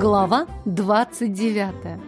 Глава 29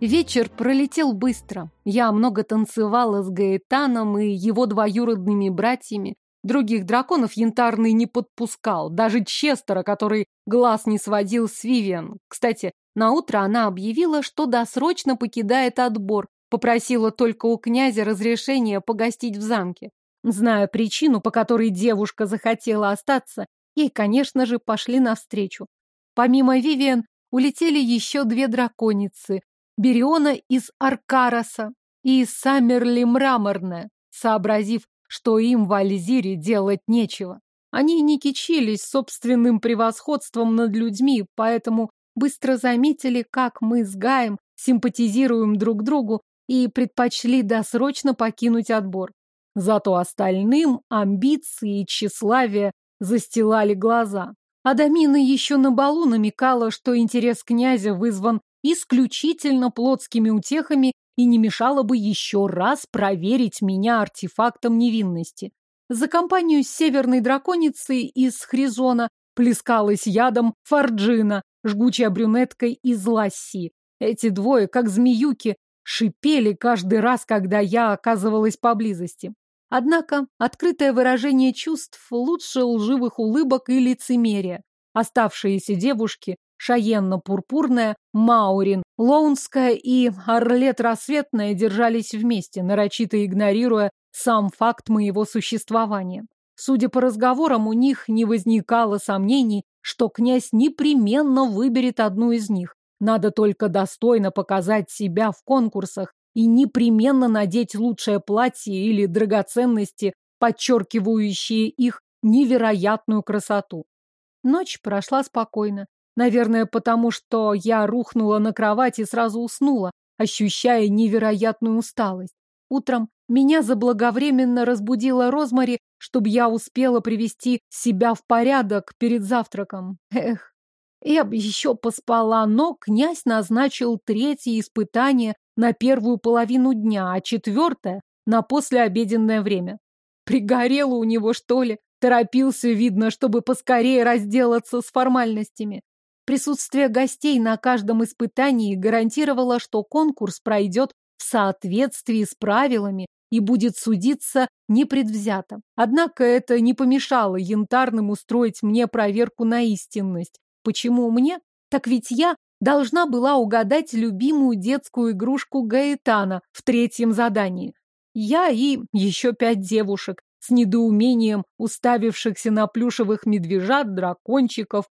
Вечер пролетел быстро. Я много танцевала с Гаэтаном и его двоюродными братьями. Других драконов янтарный не подпускал, даже Честера, который глаз не сводил с Вивиан. Кстати, на утро она объявила, что досрочно покидает отбор, попросила только у князя разрешения погостить в замке. Зная причину, по которой девушка захотела остаться, ей, конечно же, пошли навстречу. Помимо Вивиан улетели еще две драконицы – Бериона из Аркараса и Саммерли Мраморная, сообразив, что им в Альзире делать нечего. Они не кичились собственным превосходством над людьми, поэтому быстро заметили, как мы с Гаем симпатизируем друг другу и предпочли досрочно покинуть отбор. Зато остальным амбиции и тщеславие застилали глаза. Адамина еще на балу намекала, что интерес князя вызван исключительно плотскими утехами и не мешало бы еще раз проверить меня артефактом невинности. За компанию с северной драконицей из Хризона плескалась ядом Фарджина, жгучая брюнеткой из Ласси. Эти двое, как змеюки, шипели каждый раз, когда я оказывалась поблизости. Однако открытое выражение чувств лучше лживых улыбок и лицемерия. Оставшиеся девушки Шаенна-пурпурная, Маурин, Лоунская и Орлет Рассветная держались вместе, нарочито игнорируя сам факт моего существования. Судя по разговорам, у них не возникало сомнений, что князь непременно выберет одну из них. Надо только достойно показать себя в конкурсах и непременно надеть лучшее платье или драгоценности, подчеркивающие их невероятную красоту. Ночь прошла спокойно. Наверное, потому что я рухнула на кровать и сразу уснула, ощущая невероятную усталость. Утром меня заблаговременно разбудила Розмари, чтобы я успела привести себя в порядок перед завтраком. Эх, я бы еще поспала, но князь назначил третье испытание на первую половину дня, а четвертое — на послеобеденное время. Пригорело у него, что ли? Торопился, видно, чтобы поскорее разделаться с формальностями. Присутствие гостей на каждом испытании гарантировало, что конкурс пройдет в соответствии с правилами и будет судиться непредвзято. Однако это не помешало янтарным устроить мне проверку на истинность. Почему мне? Так ведь я должна была угадать любимую детскую игрушку Гаэтана в третьем задании. Я и еще пять девушек, с недоумением уставившихся на плюшевых медвежат, дракончиков,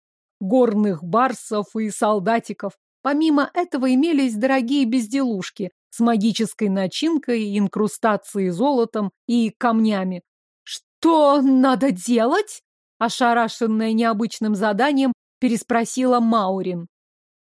горных барсов и солдатиков. Помимо этого имелись дорогие безделушки с магической начинкой, инкрустацией золотом и камнями. «Что надо делать?» Ошарашенная необычным заданием, переспросила Маурин.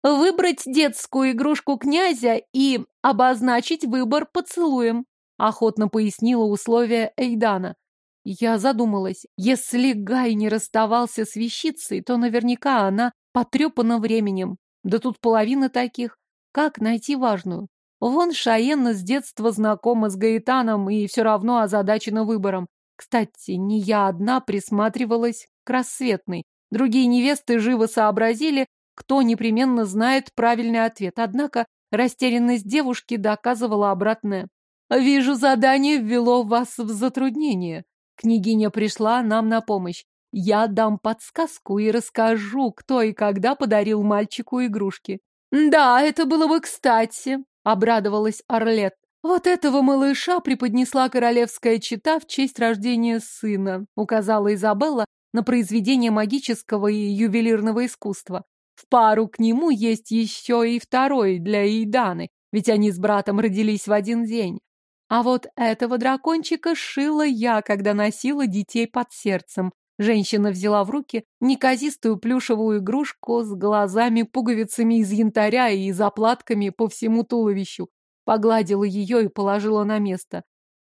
Выбрать детскую игрушку князя и обозначить выбор поцелуем, охотно пояснила условия Эйдана. Я задумалась, если Гай не расставался с вещицей, то наверняка она потрепана временем. Да тут половина таких. Как найти важную? Вон Шаенна с детства знакома с Гаэтаном и все равно озадачена выбором. Кстати, не я одна присматривалась к рассветной. Другие невесты живо сообразили, кто непременно знает правильный ответ. Однако растерянность девушки доказывала обратное. «Вижу, задание ввело вас в затруднение». Княгиня пришла нам на помощь. Я дам подсказку и расскажу, кто и когда подарил мальчику игрушки. «Да, это было бы кстати», — обрадовалась Орлет. «Вот этого малыша преподнесла королевская чита в честь рождения сына», — указала Изабелла на произведение магического и ювелирного искусства. В пару к нему есть еще и второй для Эйданы, ведь они с братом родились в один день. А вот этого дракончика шила я, когда носила детей под сердцем. Женщина взяла в руки неказистую плюшевую игрушку с глазами-пуговицами из янтаря и заплатками по всему туловищу. Погладила ее и положила на место.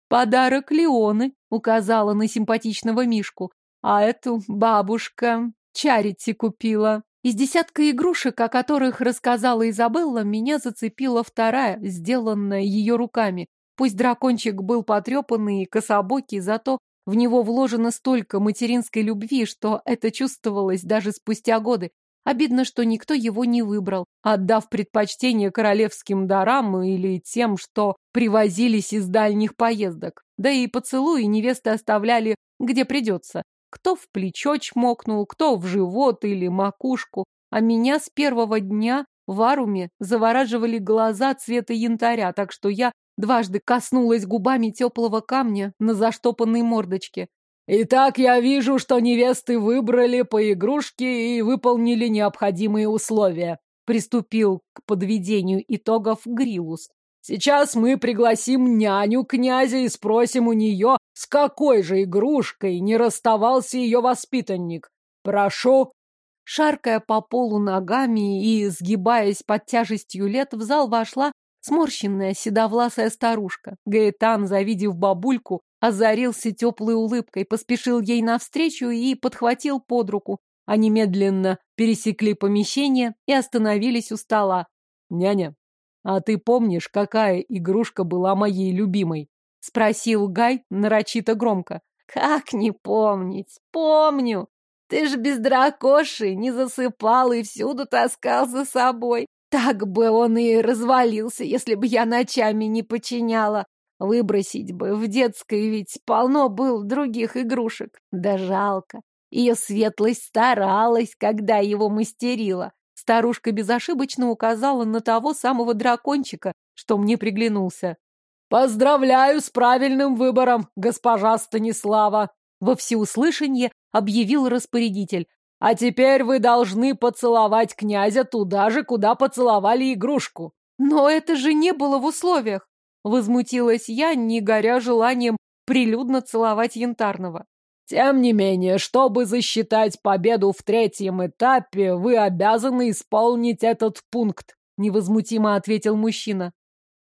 «Подарок Леоны», — указала на симпатичного Мишку. «А эту бабушка Чарити купила». Из десятка игрушек, о которых рассказала Изабелла, меня зацепила вторая, сделанная ее руками. Пусть дракончик был потрепанный и кособокий, зато В него вложено столько материнской любви, что это чувствовалось даже спустя годы. Обидно, что никто его не выбрал, отдав предпочтение королевским дарам или тем, что привозились из дальних поездок. Да и поцелуи невесты оставляли где придется. Кто в плечо чмокнул, кто в живот или макушку. А меня с первого дня в Аруме завораживали глаза цвета янтаря, так что я дважды коснулась губами теплого камня на заштопанной мордочке. «Итак, я вижу, что невесты выбрали по игрушке и выполнили необходимые условия», приступил к подведению итогов Грилус. «Сейчас мы пригласим няню князя и спросим у нее, с какой же игрушкой не расставался ее воспитанник. Прошу». Шаркая по полу ногами и сгибаясь под тяжестью лет, в зал вошла сморщенная седовласая старушка. Гаэтан, завидев бабульку, озарился теплой улыбкой, поспешил ей навстречу и подхватил под руку. Они медленно пересекли помещение и остановились у стола. «Няня, а ты помнишь, какая игрушка была моей любимой?» — спросил Гай нарочито громко. «Как не помнить? Помню! Ты ж без дракоши не засыпал и всюду таскал за собой. Так бы он и развалился, если бы я ночами не починяла. Выбросить бы в детской ведь полно был других игрушек. Да жалко. Ее светлость старалась, когда его мастерила. Старушка безошибочно указала на того самого дракончика, что мне приглянулся. «Поздравляю с правильным выбором, госпожа Станислава!» Во всеуслышание объявил распорядитель. «А теперь вы должны поцеловать князя туда же, куда поцеловали игрушку». «Но это же не было в условиях!» Возмутилась я, не горя желанием прилюдно целовать Янтарного. Тем не менее, чтобы засчитать победу в третьем этапе, вы обязаны исполнить этот пункт, невозмутимо ответил мужчина.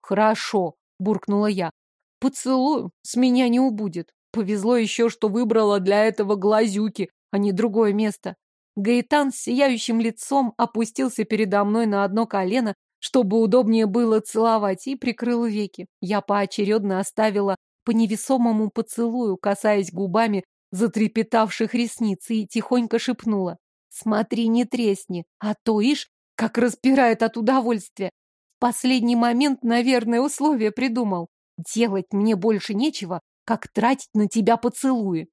Хорошо, буркнула я. Поцелую, с меня не убудет. Повезло еще, что выбрала для этого глазюки, а не другое место. Гаитан с сияющим лицом опустился передо мной на одно колено чтобы удобнее было целовать, и прикрыл веки. Я поочередно оставила по невесомому поцелую, касаясь губами затрепетавших ресниц, и тихонько шепнула. «Смотри, не тресни, а то, ишь, как распирает от удовольствия. В последний момент, наверное, условие придумал. Делать мне больше нечего, как тратить на тебя поцелуи».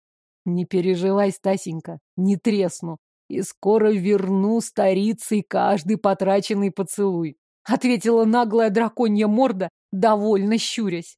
«Не переживай, Стасенька, не тресну, и скоро верну старицей каждый потраченный поцелуй. — ответила наглая драконья морда, довольно щурясь.